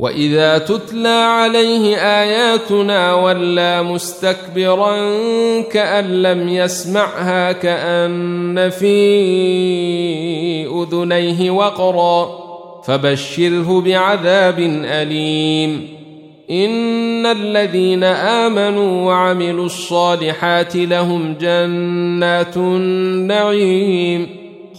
واذا تتلى عليه اياتنا ولى مستكبرا كان لم يسمعها كان في اذنيه وقرا فبشره بعذاب اليم ان الذين امنوا وعملوا الصالحات لهم جنات النعيم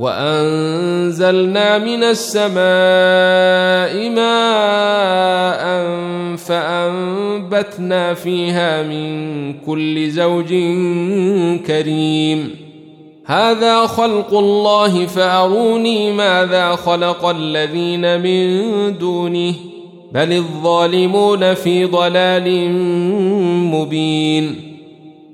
وأنزلنا من السماء ماء فأنبتنا فيها من كل زوج كريم. هذا خلق الله فأروني ماذا خلق الذين من دونه بل الظالمون في ضلال مبين.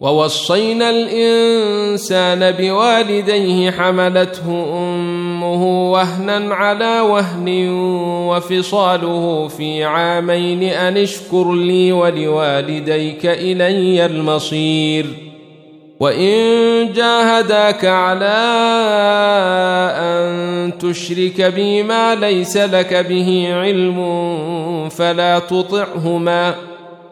ووصينا الإنسان بوالديه حملته أمه وهنا على وهن وفصاله في عامين أن اشكر لي ولوالديك إلي المصير. وإن جاهداك على أن تشرك بي ما ليس لك به علم فلا تطعهما.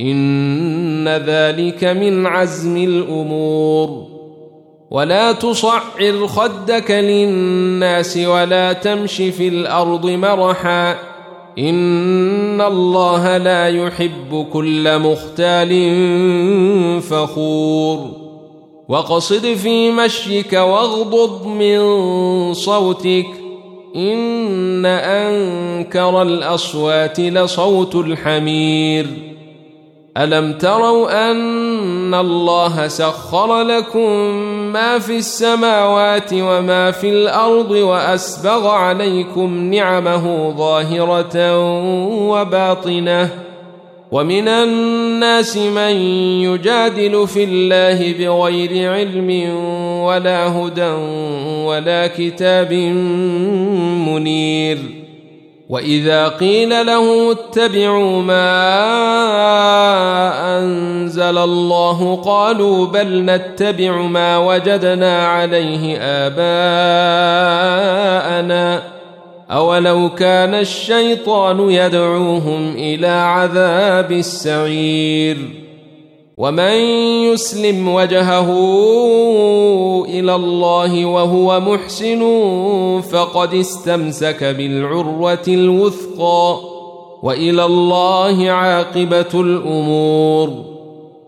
إن ذلك من عزم الأمور. ولا تصعر خدك للناس ولا تمش في الأرض مرحا. إن الله لا يحب كل مختال فخور. وقصد في مشيك واغضض من صوتك. إن أنكر الأصوات لصوت الحمير. ألم تروا أن الله سخر لكم ما في السماوات وما في الأرض وأسبغ عليكم نعمه ظاهرة وباطنة ومن الناس من يجادل في الله بغير علم ولا هدى ولا كتاب منير وإذا قيل له اتبعوا ما أنزل الله قالوا بل نتبع ما وجدنا عليه آباءنا. أولو كان الشيطان يدعوهم إلى عذاب السعير. ومن يسلم وجهه إلى الله وهو محسن فقد استمسك بالعروة الوثقى. وإلى الله عاقبة الأمور.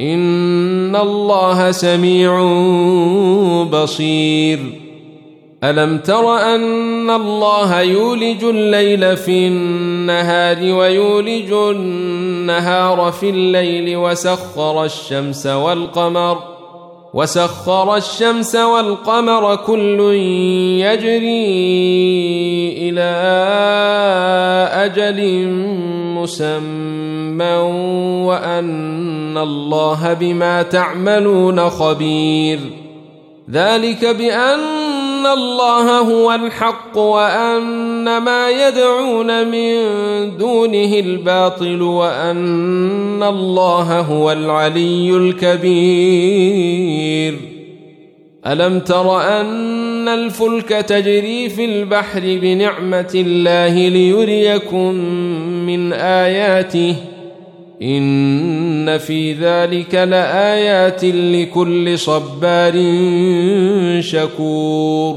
ان الله سميع بصير الم تر ان الله يولج الليل في النهار ويولج النهار في الليل وسخر الشمس والقمر وسخر الشمس والقمر كل يجري إلى أجل مسمى وأن الله بما تعملون خبير. ذلك بأن ان الله هو الحق وان ما يدعون من دونه الباطل وان الله هو العلي الكبير الم تر ان الفلك تجري في البحر بنعمه الله ليريكم من اياته إن في ذلك لآيات لكل صبار شكور.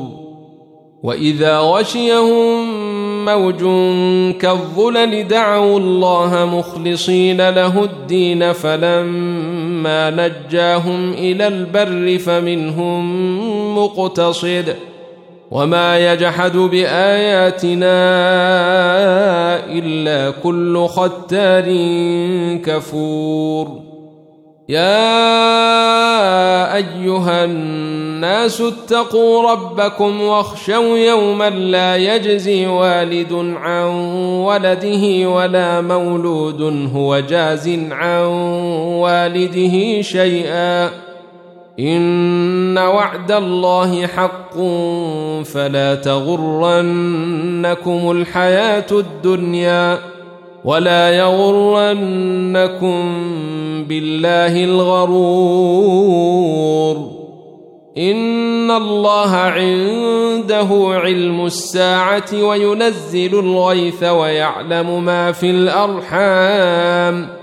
وإذا غشيهم موج كالظلل دعوا الله مخلصين له الدين فلما نجاهم إلى البر فمنهم مقتصد. وما يجحد باياتنا الا كل ختار كفور يا ايها الناس اتقوا ربكم واخشوا يوما لا يجزي والد عن ولده ولا مولود هو جاز عن والده شيئا إن وعد الله حق فلا تغرنكم الحياة الدنيا ولا يغرنكم بالله الغرور. إن الله عنده علم الساعة وينزل الغيث ويعلم ما في الأرحام.